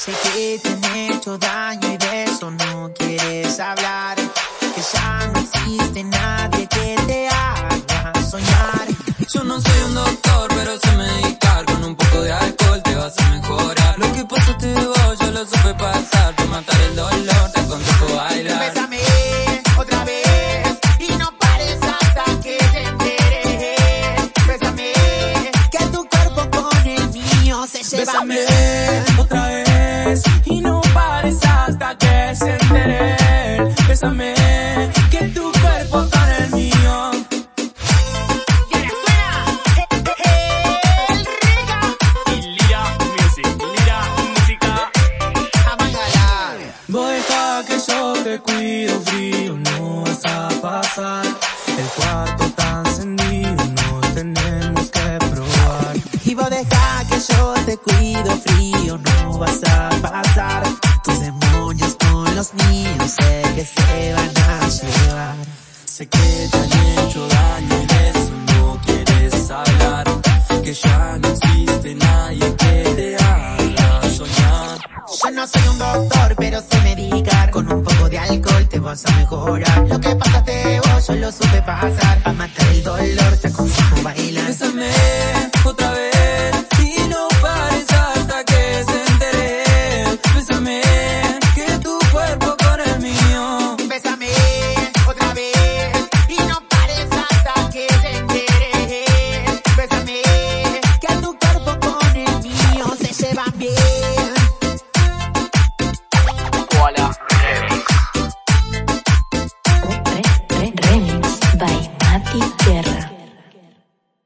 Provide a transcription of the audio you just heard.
Sé que te han hecho daño y de eso no quieres hablar. Que ya no existe nadie que te haga soñar. Yo no soy un doctor, pero sé medicar. Con un poco de alcohol te vas a mejorar. Lo que pasó te voy, yo lo supe pasar. Por matar el dolor, te aconsejo bailar. Bésame otra vez. Y no parezca hasta que te Bésame. Cuido frío, no vas a pasar. El cuarto tan encendido, nos tenemos que probar. Y vos deja que yo te cuido frío, no vas a pasar. Tus demonios con los míos sé que se van a llevar. Sé que te han hecho daño doctor, pero sé medicar. Con un poco de alcohol te vas a mejorar. Lo que pasaste vos, yo lo supe pasar. A matar el dolor te aconsejo bailar. Bésame